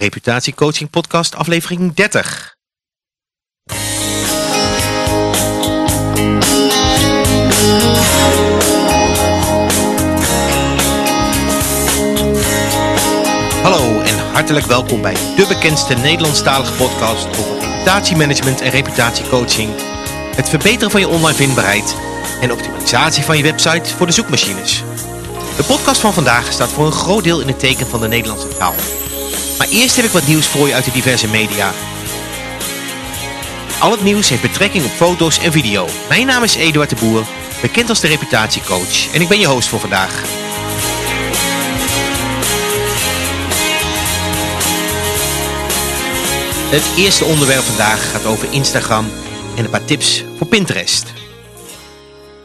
Reputatiecoaching podcast aflevering 30. Hallo en hartelijk welkom bij de bekendste Nederlandstalige podcast over reputatiemanagement en reputatiecoaching, het verbeteren van je online vindbaarheid en optimalisatie van je website voor de zoekmachines. De podcast van vandaag staat voor een groot deel in het teken van de Nederlandse taal. Maar eerst heb ik wat nieuws voor je uit de diverse media. Al het nieuws heeft betrekking op foto's en video. Mijn naam is Eduard de Boer, bekend als de reputatiecoach en ik ben je host voor vandaag. Het eerste onderwerp vandaag gaat over Instagram en een paar tips voor Pinterest.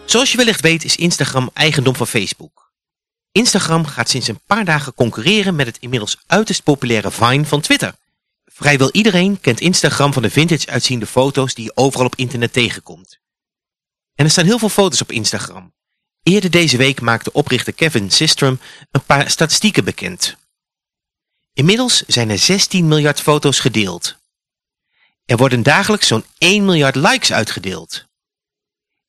Zoals je wellicht weet is Instagram eigendom van Facebook. Instagram gaat sinds een paar dagen concurreren met het inmiddels uiterst populaire Vine van Twitter. Vrijwel iedereen kent Instagram van de vintage uitziende foto's die je overal op internet tegenkomt. En er staan heel veel foto's op Instagram. Eerder deze week maakte oprichter Kevin Systrom een paar statistieken bekend. Inmiddels zijn er 16 miljard foto's gedeeld. Er worden dagelijks zo'n 1 miljard likes uitgedeeld.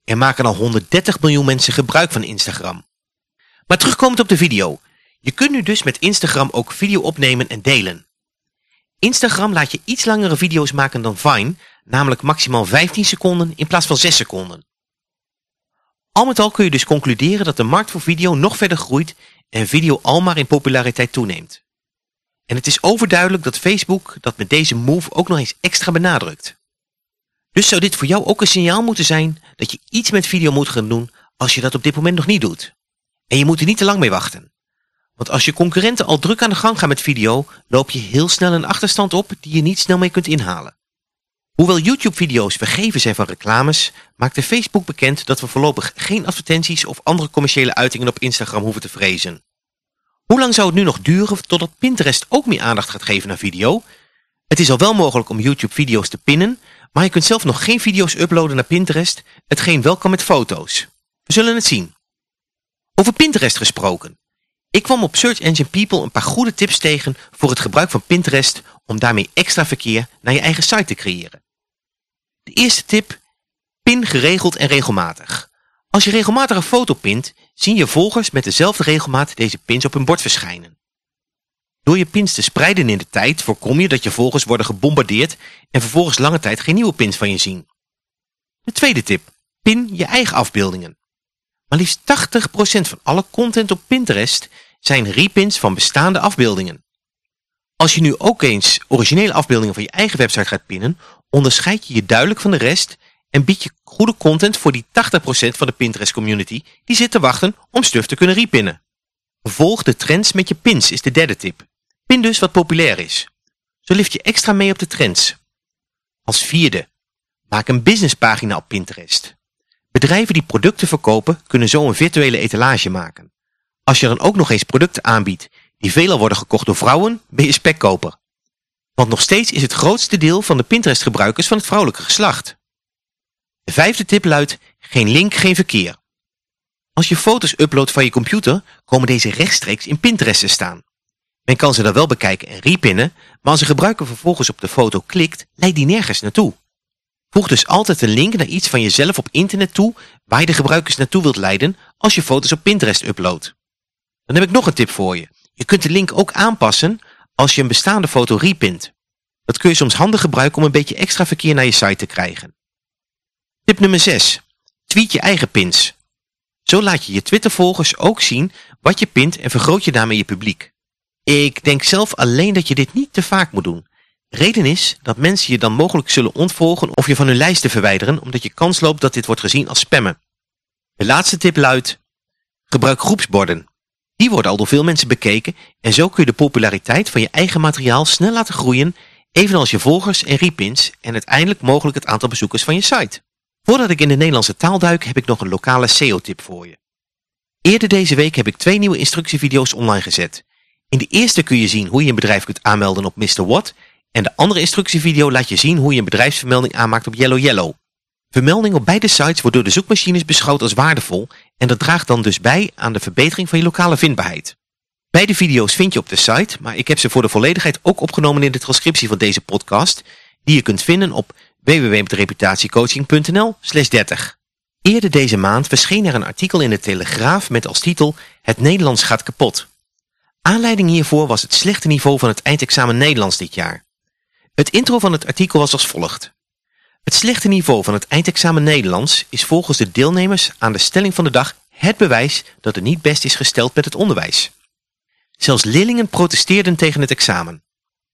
Er maken al 130 miljoen mensen gebruik van Instagram. Maar terugkomend op de video. Je kunt nu dus met Instagram ook video opnemen en delen. Instagram laat je iets langere video's maken dan Vine, namelijk maximaal 15 seconden in plaats van 6 seconden. Al met al kun je dus concluderen dat de markt voor video nog verder groeit en video almaar in populariteit toeneemt. En het is overduidelijk dat Facebook dat met deze move ook nog eens extra benadrukt. Dus zou dit voor jou ook een signaal moeten zijn dat je iets met video moet gaan doen als je dat op dit moment nog niet doet. En je moet er niet te lang mee wachten. Want als je concurrenten al druk aan de gang gaan met video, loop je heel snel een achterstand op die je niet snel mee kunt inhalen. Hoewel YouTube-video's vergeven zijn van reclames, maakte Facebook bekend dat we voorlopig geen advertenties of andere commerciële uitingen op Instagram hoeven te vrezen. Hoe lang zou het nu nog duren totdat Pinterest ook meer aandacht gaat geven naar video? Het is al wel mogelijk om YouTube-video's te pinnen, maar je kunt zelf nog geen video's uploaden naar Pinterest, hetgeen wel kan met foto's. We zullen het zien. Over Pinterest gesproken. Ik kwam op Search Engine People een paar goede tips tegen voor het gebruik van Pinterest om daarmee extra verkeer naar je eigen site te creëren. De eerste tip, pin geregeld en regelmatig. Als je regelmatig een foto pint, zien je volgers met dezelfde regelmaat deze pins op hun bord verschijnen. Door je pins te spreiden in de tijd voorkom je dat je volgers worden gebombardeerd en vervolgens lange tijd geen nieuwe pins van je zien. De tweede tip, pin je eigen afbeeldingen. Maar liefst 80% van alle content op Pinterest zijn repins van bestaande afbeeldingen. Als je nu ook eens originele afbeeldingen van je eigen website gaat pinnen, onderscheid je je duidelijk van de rest en bied je goede content voor die 80% van de Pinterest community die zit te wachten om stuf te kunnen repinnen. Volg de trends met je pins is de derde tip. Pin dus wat populair is. Zo lift je extra mee op de trends. Als vierde, maak een businesspagina op Pinterest. Bedrijven die producten verkopen kunnen zo een virtuele etalage maken. Als je dan ook nog eens producten aanbiedt die veelal worden gekocht door vrouwen, ben je spekkoper. Want nog steeds is het grootste deel van de Pinterest gebruikers van het vrouwelijke geslacht. De vijfde tip luidt, geen link, geen verkeer. Als je foto's uploadt van je computer, komen deze rechtstreeks in Pinterest te staan. Men kan ze dan wel bekijken en repinnen, maar als een gebruiker vervolgens op de foto klikt, leidt die nergens naartoe. Voeg dus altijd een link naar iets van jezelf op internet toe waar je de gebruikers naartoe wilt leiden als je foto's op Pinterest uploadt. Dan heb ik nog een tip voor je. Je kunt de link ook aanpassen als je een bestaande foto repint. Dat kun je soms handig gebruiken om een beetje extra verkeer naar je site te krijgen. Tip nummer 6. Tweet je eigen pins. Zo laat je je Twitter-volgers ook zien wat je pint en vergroot je daarmee je publiek. Ik denk zelf alleen dat je dit niet te vaak moet doen. Reden is dat mensen je dan mogelijk zullen ontvolgen of je van hun lijsten verwijderen omdat je kans loopt dat dit wordt gezien als spammen. De laatste tip luidt, gebruik groepsborden. Die worden al door veel mensen bekeken en zo kun je de populariteit van je eigen materiaal snel laten groeien, evenals je volgers en repins en uiteindelijk mogelijk het aantal bezoekers van je site. Voordat ik in de Nederlandse taal duik heb ik nog een lokale SEO-tip voor je. Eerder deze week heb ik twee nieuwe instructievideo's online gezet. In de eerste kun je zien hoe je een bedrijf kunt aanmelden op Mr. What en de andere instructievideo laat je zien hoe je een bedrijfsvermelding aanmaakt op Yellow Yellow. Vermelding op beide sites wordt door de zoekmachines beschouwd als waardevol en dat draagt dan dus bij aan de verbetering van je lokale vindbaarheid. Beide video's vind je op de site, maar ik heb ze voor de volledigheid ook opgenomen in de transcriptie van deze podcast, die je kunt vinden op www.reputatiecoaching.nl 30. Eerder deze maand verscheen er een artikel in de Telegraaf met als titel Het Nederlands gaat kapot. Aanleiding hiervoor was het slechte niveau van het eindexamen Nederlands dit jaar. Het intro van het artikel was als volgt. Het slechte niveau van het eindexamen Nederlands is volgens de deelnemers aan de stelling van de dag het bewijs dat het niet best is gesteld met het onderwijs. Zelfs leerlingen protesteerden tegen het examen.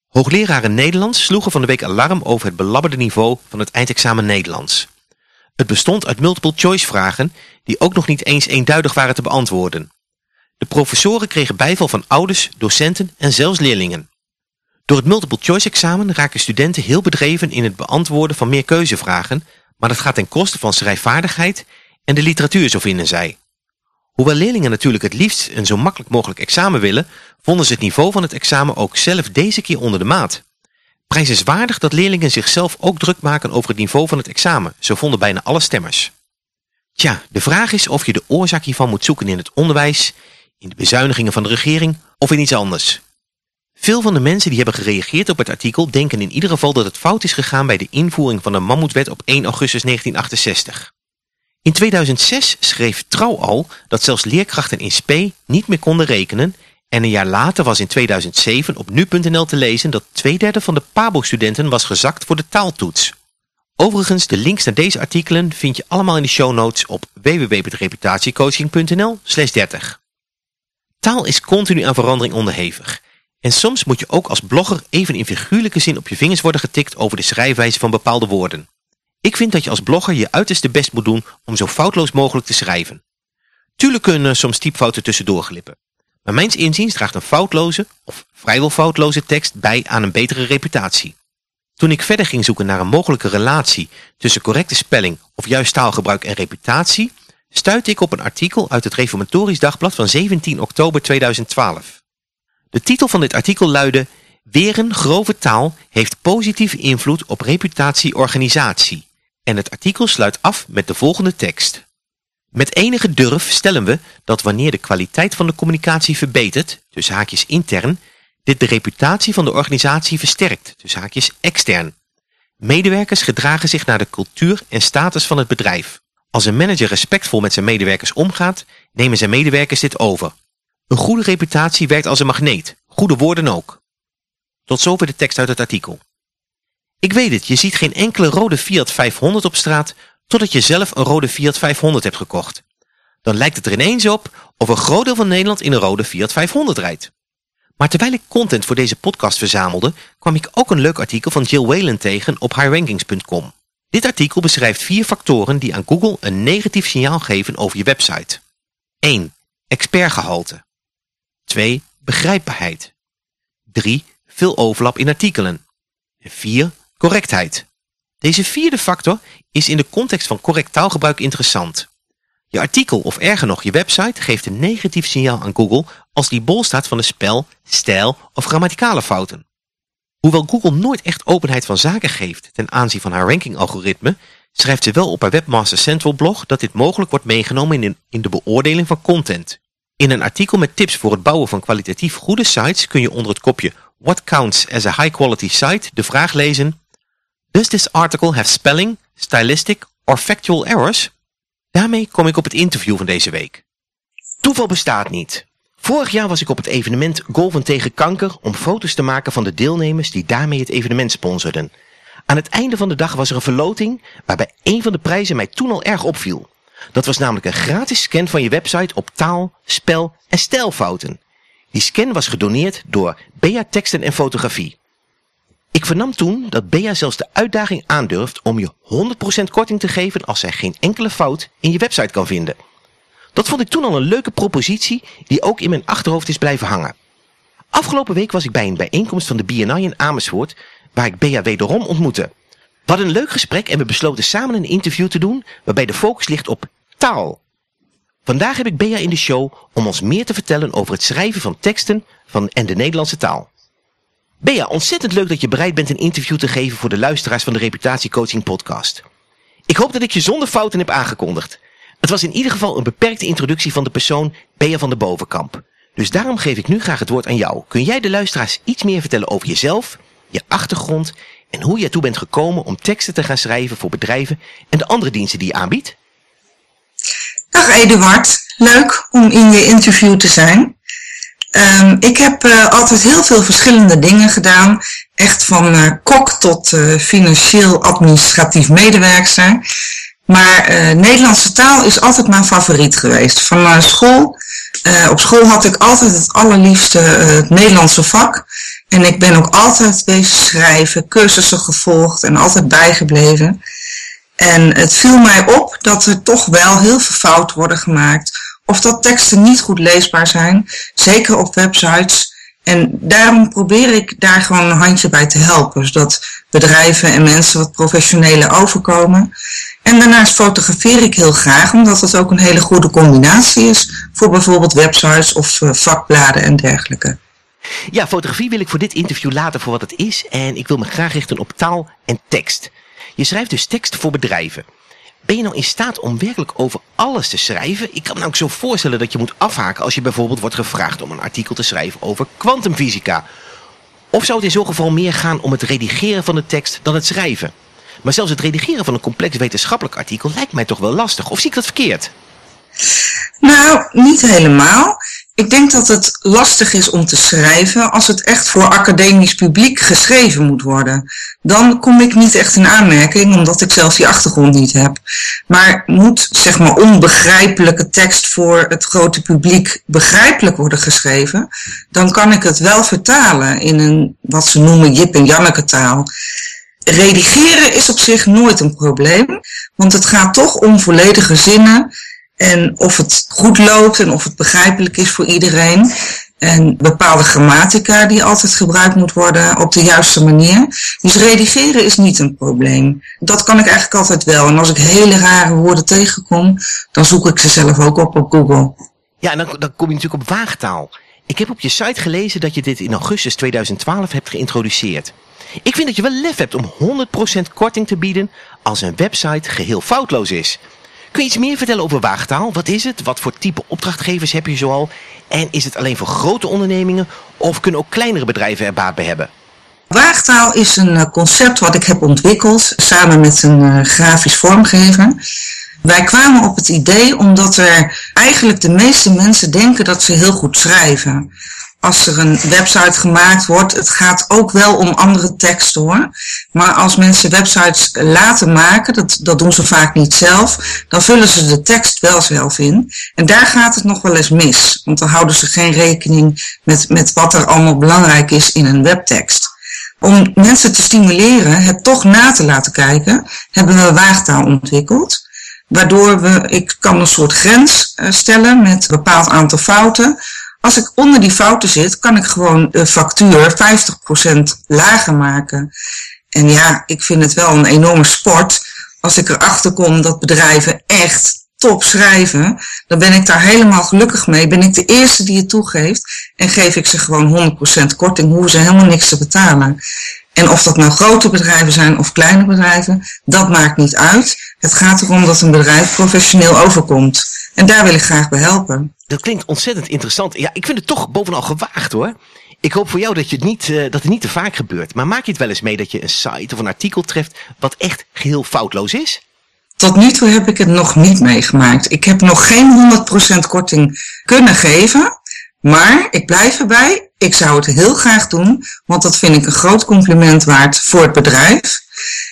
Hoogleraren Nederlands sloegen van de week alarm over het belabberde niveau van het eindexamen Nederlands. Het bestond uit multiple choice vragen die ook nog niet eens eenduidig waren te beantwoorden. De professoren kregen bijval van ouders, docenten en zelfs leerlingen. Door het multiple choice examen raken studenten heel bedreven in het beantwoorden van meer keuzevragen, maar dat gaat ten koste van schrijfvaardigheid en de literatuur, zo vinden zij. Hoewel leerlingen natuurlijk het liefst een zo makkelijk mogelijk examen willen, vonden ze het niveau van het examen ook zelf deze keer onder de maat. Prijzenswaardig dat leerlingen zichzelf ook druk maken over het niveau van het examen, zo vonden bijna alle stemmers. Tja, de vraag is of je de oorzaak hiervan moet zoeken in het onderwijs, in de bezuinigingen van de regering of in iets anders. Veel van de mensen die hebben gereageerd op het artikel denken in ieder geval dat het fout is gegaan bij de invoering van de Mammoetwet op 1 augustus 1968. In 2006 schreef Trouw al dat zelfs leerkrachten in SP niet meer konden rekenen en een jaar later was in 2007 op nu.nl te lezen dat twee derde van de PABO-studenten was gezakt voor de taaltoets. Overigens, de links naar deze artikelen vind je allemaal in de show notes op www.reputatiecoaching.nl 30. Taal is continu aan verandering onderhevig. En soms moet je ook als blogger even in figuurlijke zin op je vingers worden getikt over de schrijfwijze van bepaalde woorden. Ik vind dat je als blogger je uiterste best moet doen om zo foutloos mogelijk te schrijven. Tuurlijk kunnen er soms typfouten tussendoor glippen. Maar mijns inziens draagt een foutloze of vrijwel foutloze tekst bij aan een betere reputatie. Toen ik verder ging zoeken naar een mogelijke relatie tussen correcte spelling of juist taalgebruik en reputatie, stuitte ik op een artikel uit het Reformatorisch Dagblad van 17 oktober 2012. De titel van dit artikel luidde Weren grove taal heeft positieve invloed op reputatie-organisatie en het artikel sluit af met de volgende tekst. Met enige durf stellen we dat wanneer de kwaliteit van de communicatie verbetert, dus haakjes intern, dit de reputatie van de organisatie versterkt, dus haakjes extern. Medewerkers gedragen zich naar de cultuur en status van het bedrijf. Als een manager respectvol met zijn medewerkers omgaat, nemen zijn medewerkers dit over. Een goede reputatie werkt als een magneet, goede woorden ook. Tot zover de tekst uit het artikel. Ik weet het, je ziet geen enkele rode Fiat 500 op straat totdat je zelf een rode Fiat 500 hebt gekocht. Dan lijkt het er ineens op of een groot deel van Nederland in een rode Fiat 500 rijdt. Maar terwijl ik content voor deze podcast verzamelde, kwam ik ook een leuk artikel van Jill Whalen tegen op highrankings.com. Dit artikel beschrijft vier factoren die aan Google een negatief signaal geven over je website. 1. Expertgehalte. 2. Begrijpbaarheid. 3. Veel overlap in artikelen. 4 Correctheid. Deze vierde factor is in de context van correct taalgebruik interessant. Je artikel of erger nog je website geeft een negatief signaal aan Google als die bol staat van de spel, stijl of grammaticale fouten. Hoewel Google nooit echt openheid van zaken geeft ten aanzien van haar rankingalgoritme, schrijft ze wel op haar Webmaster Central blog dat dit mogelijk wordt meegenomen in, in de beoordeling van content. In een artikel met tips voor het bouwen van kwalitatief goede sites kun je onder het kopje What counts as a high quality site de vraag lezen Does this article have spelling, stylistic or factual errors? Daarmee kom ik op het interview van deze week. Toeval bestaat niet. Vorig jaar was ik op het evenement Golven tegen Kanker om foto's te maken van de deelnemers die daarmee het evenement sponsorden. Aan het einde van de dag was er een verloting waarbij een van de prijzen mij toen al erg opviel. Dat was namelijk een gratis scan van je website op taal, spel en stijlfouten. Die scan was gedoneerd door Bea Teksten en Fotografie. Ik vernam toen dat Bea zelfs de uitdaging aandurft om je 100% korting te geven als zij geen enkele fout in je website kan vinden. Dat vond ik toen al een leuke propositie die ook in mijn achterhoofd is blijven hangen. Afgelopen week was ik bij een bijeenkomst van de BNI in Amersfoort waar ik Bea wederom ontmoette. Hadden een leuk gesprek en we besloten samen een interview te doen waarbij de focus ligt op taal. Vandaag heb ik Bea in de show om ons meer te vertellen over het schrijven van teksten van en de Nederlandse taal. Bea, ontzettend leuk dat je bereid bent een interview te geven voor de luisteraars van de Reputatiecoaching podcast. Ik hoop dat ik je zonder fouten heb aangekondigd. Het was in ieder geval een beperkte introductie van de persoon Bea van de Bovenkamp. Dus daarom geef ik nu graag het woord aan jou. Kun jij de luisteraars iets meer vertellen over jezelf, je achtergrond en hoe je ertoe bent gekomen om teksten te gaan schrijven voor bedrijven en de andere diensten die je aanbiedt? Dag Eduard, leuk om in je interview te zijn. Um, ik heb uh, altijd heel veel verschillende dingen gedaan. Echt van uh, kok tot uh, financieel administratief medewerker. Maar Nederlandse taal is altijd mijn favoriet geweest. Van school, op school had ik altijd het allerliefste het Nederlandse vak. En ik ben ook altijd bezig schrijven, cursussen gevolgd en altijd bijgebleven. En het viel mij op dat er toch wel heel veel fouten worden gemaakt. Of dat teksten niet goed leesbaar zijn, zeker op websites. En daarom probeer ik daar gewoon een handje bij te helpen, zodat bedrijven en mensen wat professioneler overkomen. En daarnaast fotografeer ik heel graag, omdat het ook een hele goede combinatie is voor bijvoorbeeld websites of eh, vakbladen en dergelijke. Ja, fotografie wil ik voor dit interview laten voor wat het is en ik wil me graag richten op taal en tekst. Je schrijft dus tekst voor bedrijven. Ben je nou in staat om werkelijk over alles te schrijven? Ik kan me ook zo voorstellen dat je moet afhaken als je bijvoorbeeld wordt gevraagd om een artikel te schrijven over kwantumfysica. Of zou het in zo'n geval meer gaan om het redigeren van de tekst dan het schrijven? Maar zelfs het redigeren van een complex wetenschappelijk artikel lijkt mij toch wel lastig. Of zie ik dat verkeerd? Nou, niet helemaal. Ik denk dat het lastig is om te schrijven als het echt voor academisch publiek geschreven moet worden. Dan kom ik niet echt in aanmerking, omdat ik zelf die achtergrond niet heb. Maar moet, zeg maar, onbegrijpelijke tekst voor het grote publiek begrijpelijk worden geschreven, dan kan ik het wel vertalen in een, wat ze noemen, Jip en Janneke taal. Redigeren is op zich nooit een probleem, want het gaat toch om volledige zinnen en of het goed loopt en of het begrijpelijk is voor iedereen. En bepaalde grammatica die altijd gebruikt moet worden op de juiste manier. Dus redigeren is niet een probleem. Dat kan ik eigenlijk altijd wel. En als ik hele rare woorden tegenkom, dan zoek ik ze zelf ook op op Google. Ja, en dan, dan kom je natuurlijk op waagtaal. Ik heb op je site gelezen dat je dit in augustus 2012 hebt geïntroduceerd. Ik vind dat je wel lef hebt om 100% korting te bieden als een website geheel foutloos is. Kun je iets meer vertellen over waagtaal? Wat is het? Wat voor type opdrachtgevers heb je zoal? En is het alleen voor grote ondernemingen of kunnen ook kleinere bedrijven er baat bij hebben? Waagtaal is een eh, concept wat ik heb ontwikkeld samen met een uh, grafisch vormgever. Wij kwamen op het idee omdat er eigenlijk de meeste mensen denken dat ze heel goed schrijven als er een website gemaakt wordt, het gaat ook wel om andere teksten hoor. Maar als mensen websites laten maken, dat, dat doen ze vaak niet zelf, dan vullen ze de tekst wel zelf in. En daar gaat het nog wel eens mis, want dan houden ze geen rekening met, met wat er allemaal belangrijk is in een webtekst. Om mensen te stimuleren het toch na te laten kijken, hebben we waagtaal ontwikkeld. Waardoor we, ik kan een soort grens eh, stellen met een bepaald aantal fouten als ik onder die fouten zit, kan ik gewoon de factuur 50% lager maken. En ja, ik vind het wel een enorme sport. Als ik erachter kom dat bedrijven echt top schrijven, dan ben ik daar helemaal gelukkig mee. Ben ik de eerste die het toegeeft en geef ik ze gewoon 100% korting, hoeven ze helemaal niks te betalen. En of dat nou grote bedrijven zijn of kleine bedrijven, dat maakt niet uit. Het gaat erom dat een bedrijf professioneel overkomt. En daar wil ik graag bij helpen. Dat klinkt ontzettend interessant. Ja, ik vind het toch bovenal gewaagd hoor. Ik hoop voor jou dat, je het niet, uh, dat het niet te vaak gebeurt. Maar maak je het wel eens mee dat je een site of een artikel treft wat echt geheel foutloos is? Tot nu toe heb ik het nog niet meegemaakt. Ik heb nog geen 100% korting kunnen geven. Maar ik blijf erbij. Ik zou het heel graag doen, want dat vind ik een groot compliment waard voor het bedrijf.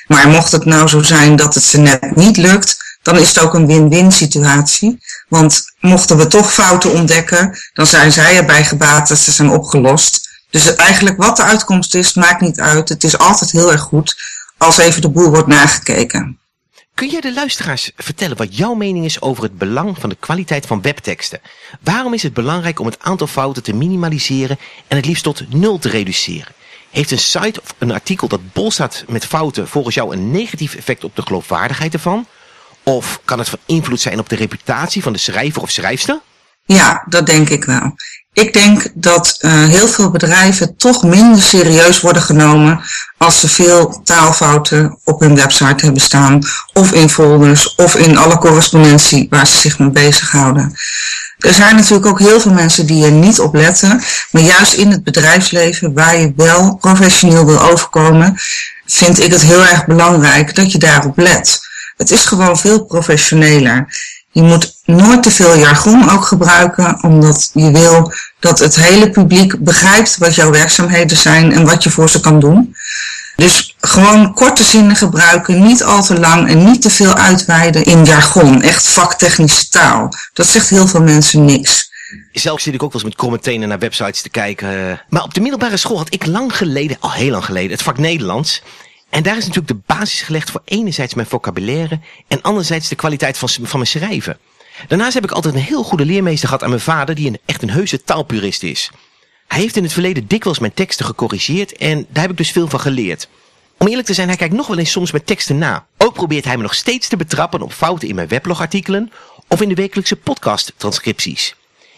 Maar mocht het nou zo zijn dat het ze net niet lukt, dan is het ook een win-win situatie. Want mochten we toch fouten ontdekken, dan zijn zij erbij gebaat dat ze zijn opgelost. Dus eigenlijk wat de uitkomst is, maakt niet uit. Het is altijd heel erg goed als even de boel wordt nagekeken. Kun jij de luisteraars vertellen wat jouw mening is over het belang van de kwaliteit van webteksten? Waarom is het belangrijk om het aantal fouten te minimaliseren en het liefst tot nul te reduceren? Heeft een site of een artikel dat bol staat met fouten volgens jou een negatief effect op de geloofwaardigheid ervan? Of kan het van invloed zijn op de reputatie van de schrijver of schrijfster? Ja, dat denk ik wel. Ik denk dat uh, heel veel bedrijven toch minder serieus worden genomen als ze veel taalfouten op hun website hebben staan, of in folders, of in alle correspondentie waar ze zich mee bezighouden. Er zijn natuurlijk ook heel veel mensen die er niet op letten. Maar juist in het bedrijfsleven, waar je wel professioneel wil overkomen, vind ik het heel erg belangrijk dat je daarop let. Het is gewoon veel professioneler. Je moet nooit te veel jargon ook gebruiken, omdat je wil dat het hele publiek begrijpt wat jouw werkzaamheden zijn en wat je voor ze kan doen. Dus gewoon korte zinnen gebruiken, niet al te lang en niet te veel uitweiden in jargon, echt vaktechnische taal. Dat zegt heel veel mensen niks. Zelf zit ik ook wel eens met tenen naar websites te kijken. Maar op de middelbare school had ik lang geleden, al heel lang geleden, het vak Nederlands. En daar is natuurlijk de basis gelegd voor enerzijds mijn vocabulaire en anderzijds de kwaliteit van, van mijn schrijven. Daarnaast heb ik altijd een heel goede leermeester gehad aan mijn vader die een, echt een heuse taalpurist is. Hij heeft in het verleden dikwijls mijn teksten gecorrigeerd en daar heb ik dus veel van geleerd. Om eerlijk te zijn, hij kijkt nog wel eens soms mijn teksten na. Ook probeert hij me nog steeds te betrappen op fouten in mijn weblogartikelen of in de wekelijkse podcast-transcripties.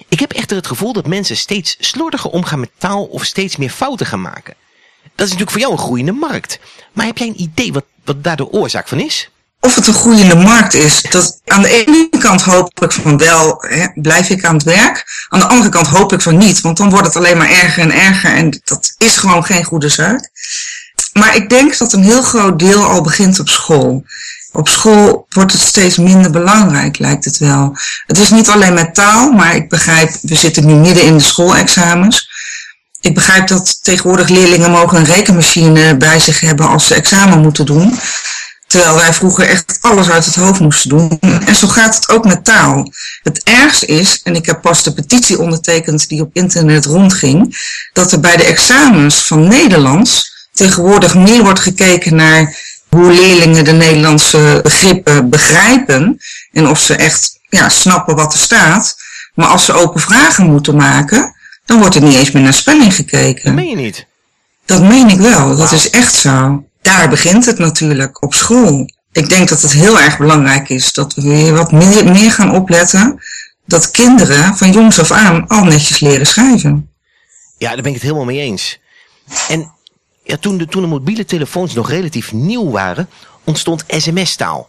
Ik heb echter het gevoel dat mensen steeds slordiger omgaan met taal of steeds meer fouten gaan maken. Dat is natuurlijk voor jou een groeiende markt. Maar heb jij een idee wat, wat daar de oorzaak van is? Of het een groeiende markt is, dat aan de ene kant hoop ik van wel, hè, blijf ik aan het werk. Aan de andere kant hoop ik van niet, want dan wordt het alleen maar erger en erger en dat is gewoon geen goede zaak. Maar ik denk dat een heel groot deel al begint op school. Op school wordt het steeds minder belangrijk, lijkt het wel. Het is niet alleen met taal, maar ik begrijp, we zitten nu midden in de schoolexamens. Ik begrijp dat tegenwoordig leerlingen mogen een rekenmachine bij zich hebben als ze examen moeten doen. Terwijl wij vroeger echt alles uit het hoofd moesten doen. En zo gaat het ook met taal. Het ergste is, en ik heb pas de petitie ondertekend die op internet rondging, dat er bij de examens van Nederlands tegenwoordig meer wordt gekeken naar hoe leerlingen de Nederlandse begrippen begrijpen en of ze echt ja, snappen wat er staat. Maar als ze open vragen moeten maken, dan wordt er niet eens meer naar spelling gekeken. Dat meen je niet? Dat meen ik wel, dat is echt zo. Daar begint het natuurlijk, op school. Ik denk dat het heel erg belangrijk is dat we weer wat meer, meer gaan opletten dat kinderen van jongs af aan al netjes leren schrijven. Ja, daar ben ik het helemaal mee eens. En ja, toen, de, toen de mobiele telefoons nog relatief nieuw waren, ontstond sms-taal.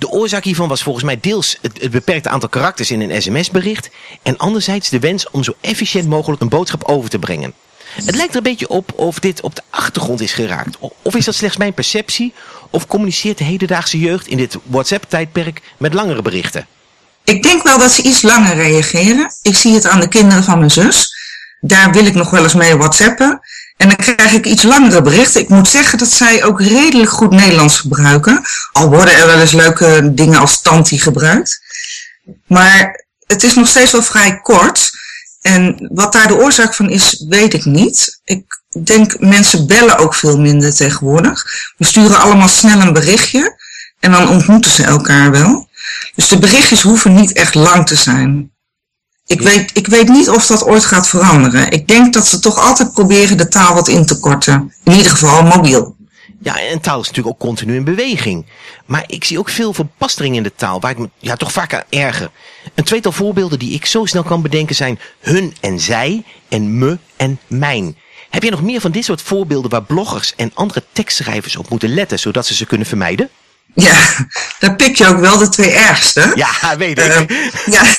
De oorzaak hiervan was volgens mij deels het, beperkte aantal karakters in een sms-bericht en anderzijds de wens om zo efficiënt mogelijk een boodschap over te brengen. Het lijkt er een beetje op of dit op de achtergrond is geraakt. Of is dat slechts mijn perceptie? Of communiceert de hedendaagse jeugd in dit WhatsApp-tijdperk met langere berichten? Ik denk wel dat ze iets langer reageren. Ik zie het aan de kinderen van mijn zus. Daar wil ik nog wel eens mee whatsappen. En dan krijg ik iets langere berichten. Ik moet zeggen dat zij ook redelijk goed Nederlands gebruiken. Al worden er wel eens leuke dingen als tanti gebruikt. Maar het is nog steeds wel vrij kort. En wat daar de oorzaak van is, weet ik niet. Ik denk mensen bellen ook veel minder tegenwoordig. We sturen allemaal snel een berichtje en dan ontmoeten ze elkaar wel. Dus de berichtjes hoeven niet echt lang te zijn. Ik weet, ik weet niet of dat ooit gaat veranderen. Ik denk dat ze toch altijd proberen de taal wat in te korten. In ieder geval mobiel. Ja, en taal is natuurlijk ook continu in beweging. Maar ik zie ook veel verbastering in de taal, waar ik me ja, toch vaak aan erger. Een tweetal voorbeelden die ik zo snel kan bedenken zijn hun en zij en me en mijn. Heb je nog meer van dit soort voorbeelden waar bloggers en andere tekstschrijvers op moeten letten, zodat ze ze kunnen vermijden? Ja, daar pik je ook wel de twee ergste. Ja, weet ik. Uh, ja,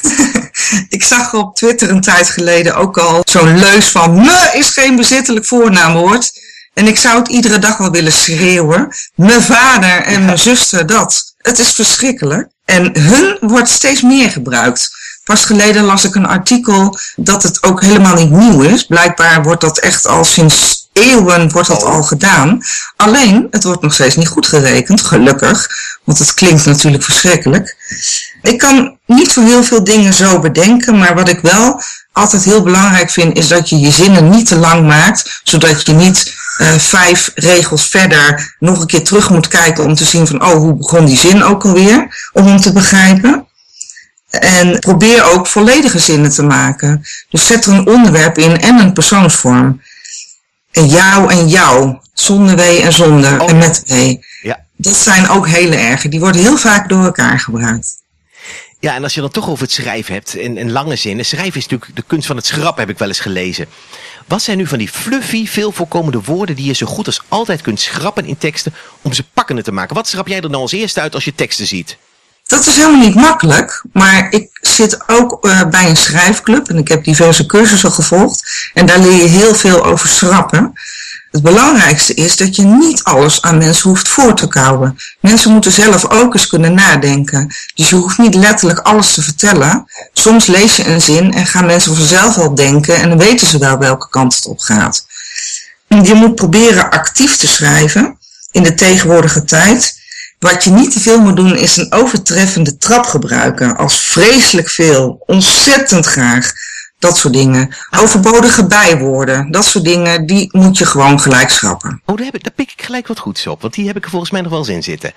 ik zag op Twitter een tijd geleden ook al zo'n leus van me is geen bezittelijk voornaamwoord. En ik zou het iedere dag wel willen schreeuwen. Mijn vader en mijn zuster dat. Het is verschrikkelijk. En hun wordt steeds meer gebruikt. Pas geleden las ik een artikel dat het ook helemaal niet nieuw is. Blijkbaar wordt dat echt al sinds eeuwen wordt dat al gedaan. Alleen, het wordt nog steeds niet goed gerekend, gelukkig. Want het klinkt natuurlijk verschrikkelijk. Ik kan niet voor heel veel dingen zo bedenken, maar wat ik wel altijd heel belangrijk vind, is dat je je zinnen niet te lang maakt, zodat je niet uh, vijf regels verder nog een keer terug moet kijken om te zien van, oh, hoe begon die zin ook alweer, om hem te begrijpen. En probeer ook volledige zinnen te maken. Dus zet er een onderwerp in en een persoonsvorm. En jou en jou, zonder w en zonder Oh, en met w. Ja. Dat zijn ook hele erge. Die worden heel vaak door elkaar gebruikt. Ja, en als je dan toch over het schrijven hebt, en lange zinnen. Schrijven is natuurlijk de kunst van het schrappen, heb ik wel eens gelezen. Wat zijn nu van die fluffy, veel voorkomende woorden die je zo goed als altijd kunt schrappen in teksten om ze pakkender te maken? Wat schrap jij er nou als eerste uit als je teksten ziet? Dat is helemaal niet makkelijk, maar ik zit ook uh, bij een schrijfclub en ik heb diverse cursussen gevolgd en daar leer je heel veel over schrappen. Het belangrijkste is dat je niet alles aan mensen hoeft voor te kouwen. Mensen moeten zelf ook eens kunnen nadenken. Dus je hoeft niet letterlijk alles te vertellen. Soms lees je een zin en gaan mensen vanzelf wel denken en dan weten ze wel welke kant het op gaat. Je moet proberen actief te schrijven in de tegenwoordige tijd. Wat je niet te veel moet doen is een overtreffende trap gebruiken. Als vreselijk veel, ontzettend graag. Dat soort dingen. Overbodige bijwoorden. Dat soort dingen, die moet je gewoon gelijk schrappen. Oh, daar, heb ik, daar pik ik gelijk wat goeds op. Want die heb ik er volgens mij nog wel eens in zitten.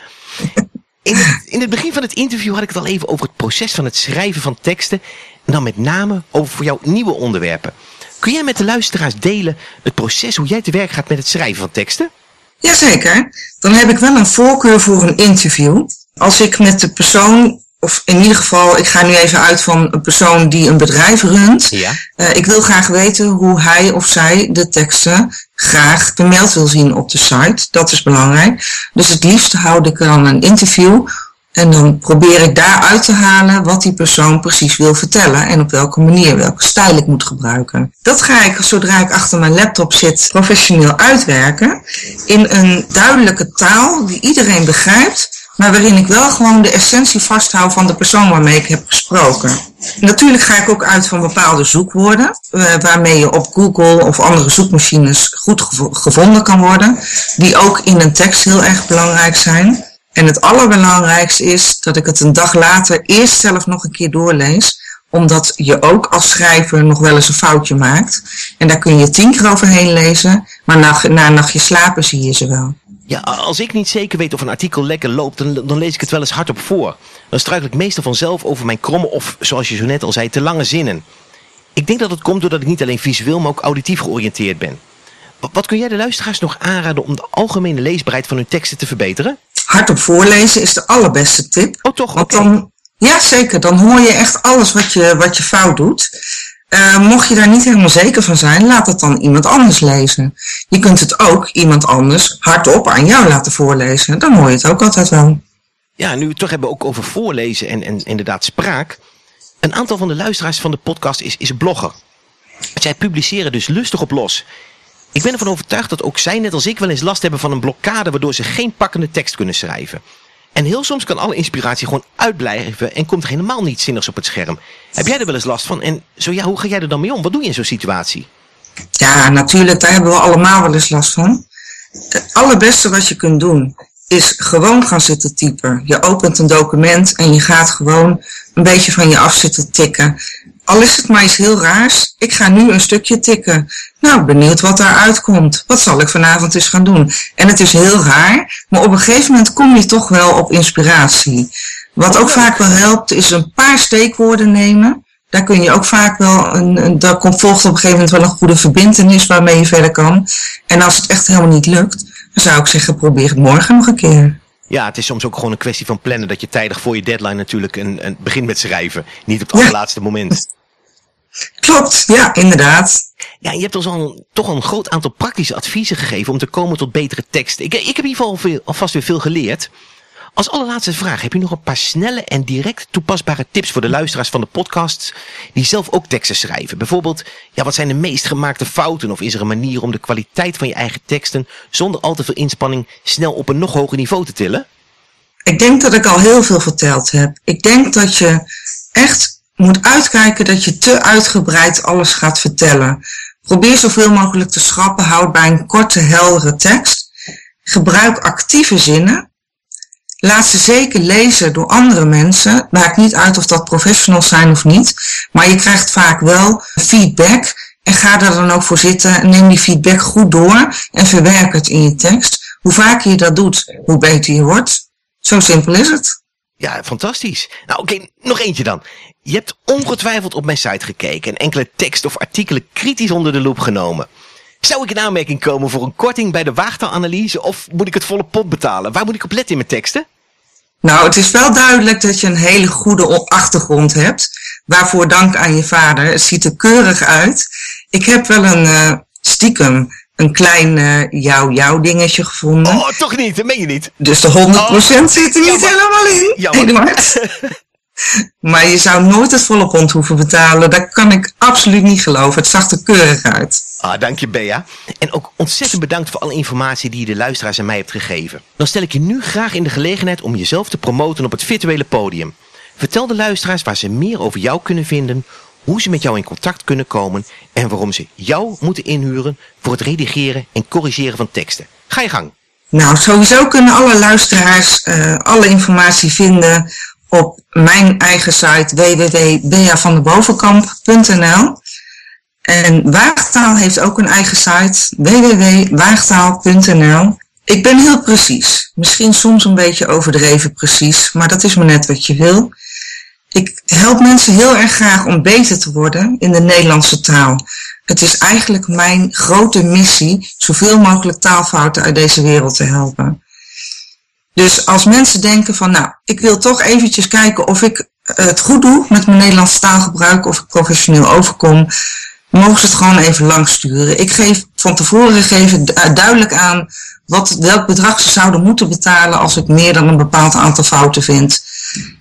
In het, in het begin van het interview had ik het al even over het proces van het schrijven van teksten. En dan met name over voor jou nieuwe onderwerpen. Kun jij met de luisteraars delen het proces hoe jij te werk gaat met het schrijven van teksten? Jazeker. Dan heb ik wel een voorkeur voor een interview. Als ik met de persoon of in ieder geval, ik ga nu even uit van een persoon die een bedrijf runt. Ja. Uh, ik wil graag weten hoe hij of zij de teksten graag vermeld wil zien op de site. Dat is belangrijk. Dus het liefst houd ik dan een interview. En dan probeer ik daaruit te halen wat die persoon precies wil vertellen en op welke manier, welke stijl ik moet gebruiken. Dat ga ik, zodra ik achter mijn laptop zit, professioneel uitwerken in een duidelijke taal die iedereen begrijpt maar waarin ik wel gewoon de essentie vasthoud van de persoon waarmee ik heb gesproken. Natuurlijk ga ik ook uit van bepaalde zoekwoorden, uh, waarmee je op Google of andere zoekmachines goed gevonden kan worden, die ook in een tekst heel erg belangrijk zijn. En het allerbelangrijkste is dat ik het een dag later eerst zelf nog een keer doorlees, omdat je ook als schrijver nog wel eens een foutje maakt. En daar kun je tien keer overheen lezen, maar na, na een nachtje slapen zie je ze wel. Ja, als ik niet zeker weet of een artikel lekker loopt, dan, dan lees ik het wel eens hardop voor. Dan struikel ik meestal vanzelf over mijn kromme of, zoals je zo net al zei, te lange zinnen. Ik denk dat het komt doordat ik niet alleen visueel, maar ook auditief georiënteerd ben. Wat kun jij de luisteraars nog aanraden om de algemene leesbaarheid van hun teksten te verbeteren? Hardop voorlezen is de allerbeste tip. Oh toch? Want dan, ja, zeker. Dan hoor je echt alles wat je, wat je fout doet. Uh, mocht je daar niet helemaal zeker van zijn, laat het dan iemand anders lezen. Je kunt het ook iemand anders hardop aan jou laten voorlezen. Dan hoor je het ook altijd wel. Ja, nu we het toch hebben ook over voorlezen en, en inderdaad spraak. Een aantal van de luisteraars van de podcast is, is blogger. Zij publiceren dus lustig op los. Ik ben ervan overtuigd dat ook zij, net als ik, wel eens last hebben van een blokkade waardoor ze geen pakkende tekst kunnen schrijven. En heel soms kan alle inspiratie gewoon uitblijven en komt helemaal niets zinnigs op het scherm. Heb jij er wel eens last van? En zo ja, hoe ga jij er dan mee om? Wat doe je in zo'n situatie? Ja, natuurlijk, daar hebben we allemaal wel eens last van. Het allerbeste wat je kunt doen is gewoon gaan zitten typen. Je opent een document en je gaat gewoon een beetje van je af zitten tikken. Al is het maar iets heel raars, ik ga nu een stukje tikken. Nou, benieuwd wat daaruit komt. Wat zal ik vanavond eens gaan doen? En het is heel raar, maar op een gegeven moment kom je toch wel op inspiratie. Wat ook vaak wel helpt, is een paar steekwoorden nemen. Daar kun je ook vaak wel, een, een, daar komt, volgt op een gegeven moment wel een goede verbindenis waarmee je verder kan. En als het echt helemaal niet lukt, dan zou ik zeggen, probeer het morgen nog een keer. Ja, het is soms ook gewoon een kwestie van plannen. Dat je tijdig voor je deadline natuurlijk een, een begint met schrijven. Niet op het allerlaatste moment. Klopt, ja, inderdaad. Ja, je hebt ons al toch al een groot aantal praktische adviezen gegeven om te komen tot betere teksten. Ik, ik heb in ieder geval alvast weer veel geleerd. Als allerlaatste vraag, heb je nog een paar snelle en direct toepasbare tips voor de luisteraars van de podcast die zelf ook teksten schrijven? Bijvoorbeeld, ja, wat zijn de meest gemaakte fouten? Of is er een manier om de kwaliteit van je eigen teksten zonder al te veel inspanning snel op een nog hoger niveau te tillen? Ik denk dat ik al heel veel verteld heb. Ik denk dat je echt moet uitkijken dat je te uitgebreid alles gaat vertellen. Probeer zoveel mogelijk te schrappen, houd bij een korte, heldere tekst. Gebruik actieve zinnen. Laat ze zeker lezen door andere mensen. Maakt niet uit of dat professionals zijn of niet. Maar je krijgt vaak wel feedback. En ga er dan ook voor zitten. Neem die feedback goed door. En verwerk het in je tekst. Hoe vaker je dat doet, hoe beter je wordt. Zo simpel is het. Ja, fantastisch. Nou, oké, nog eentje dan. Je hebt ongetwijfeld op mijn site gekeken en enkele tekst of artikelen kritisch onder de loep genomen. Zou ik in aanmerking komen voor een korting bij de waagtaalanalyse of moet ik het volle pot betalen? Waar moet ik op letten in mijn teksten? Nou, het is wel duidelijk dat je een hele goede achtergrond hebt. Waarvoor dank aan je vader. Het ziet er keurig uit. Ik heb wel een uh, stiekem een klein uh, jou-jou dingetje gevonden. Oh, toch niet? Dat meen je niet. Dus de 100% oh, zit er niet helemaal in, Jammer. maar je zou nooit het volle pond hoeven betalen. Dat kan ik absoluut niet geloven. Het zag er keurig uit. Ah, dank je Bea. En ook ontzettend bedankt voor alle informatie die je de luisteraars en mij hebt gegeven. Dan stel ik je nu graag in de gelegenheid om jezelf te promoten op het virtuele podium. Vertel de luisteraars waar ze meer over jou kunnen vinden, hoe ze met jou in contact kunnen komen en waarom ze jou moeten inhuren voor het redigeren en corrigeren van teksten. Ga je gang. Nou, sowieso kunnen alle luisteraars uh, alle informatie vinden op mijn eigen site www.beavanderbovenkamp.nl En Waagtaal heeft ook een eigen site www.waagtaal.nl Ik ben heel precies, misschien soms een beetje overdreven precies, maar dat is maar net wat je wil. Ik help mensen heel erg graag om beter te worden in de Nederlandse taal. Het is eigenlijk mijn grote missie zoveel mogelijk taalfouten uit deze wereld te helpen. Dus als mensen denken van, nou, ik wil toch eventjes kijken of ik het goed doe met mijn Nederlandse taalgebruik, of ik professioneel overkom, mogen ze het gewoon even lang sturen. Ik geef van tevoren geven duidelijk aan wat, welk bedrag ze zouden moeten betalen als ik meer dan een bepaald aantal fouten vind.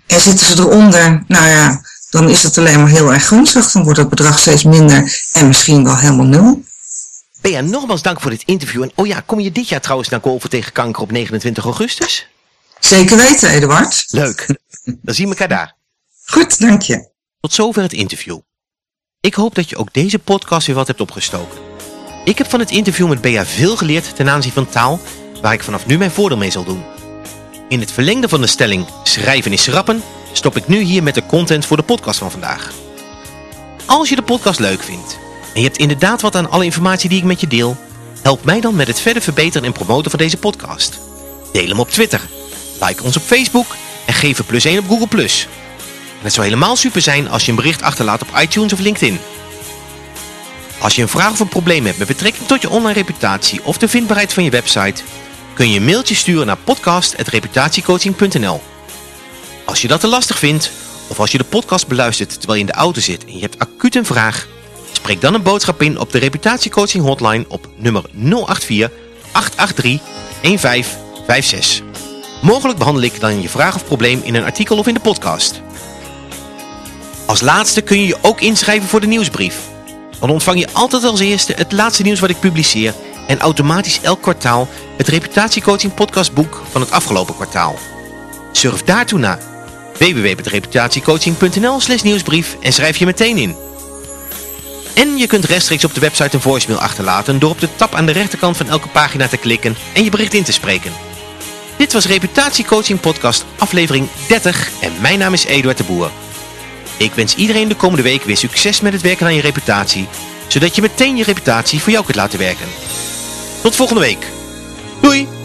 En zitten ze eronder, nou ja, dan is het alleen maar heel erg gunstig. Dan wordt het bedrag steeds minder en misschien wel helemaal nul. Bea, nogmaals dank voor dit interview. En oh ja, kom je dit jaar trouwens naar Golven tegen kanker op 29 augustus? Zeker weten, Eduard. Leuk. Dan zien we elkaar daar. Goed, dank je. Tot zover het interview. Ik hoop dat je ook deze podcast weer wat hebt opgestoken. Ik heb van het interview met Bea veel geleerd ten aanzien van taal, waar ik vanaf nu mijn voordeel mee zal doen. In het verlengde van de stelling schrijven is rappen, stop ik nu hier met de content voor de podcast van vandaag. Als je de podcast leuk vindt en je hebt inderdaad wat aan alle informatie die ik met je deel, help mij dan met het verder verbeteren en promoten van deze podcast. Deel hem op Twitter, like ons op Facebook en geef een plus 1 op Google+. En het zou helemaal super zijn als je een bericht achterlaat op iTunes of LinkedIn. Als je een vraag of een probleem hebt met betrekking tot je online reputatie of de vindbaarheid van je website, kun je een mailtje sturen naar podcast.reputatiecoaching.nl. Als je dat te lastig vindt, of als je de podcast beluistert terwijl je in de auto zit en je hebt acuut een vraag, spreek dan een boodschap in op de reputatiecoaching hotline op nummer 084 883 1556. Mogelijk behandel ik dan je vraag of probleem in een artikel of in de podcast. Als laatste kun je je ook inschrijven voor de nieuwsbrief. Dan ontvang je altijd als eerste het laatste nieuws wat ik publiceer en automatisch elk kwartaal het reputatiecoaching podcastboek van het afgelopen kwartaal. Surf daartoe naar www.reputatiecoaching.nl slash nieuwsbrief en schrijf je meteen in. En je kunt rechtstreeks op de website een voicemail achterlaten door op de tab aan de rechterkant van elke pagina te klikken en je bericht in te spreken. Dit was Reputatiecoaching Podcast aflevering 30 en mijn naam is Eduard de Boer. Ik wens iedereen de komende week weer succes met het werken aan je reputatie, zodat je meteen je reputatie voor jou kunt laten werken. Tot volgende week. Doei!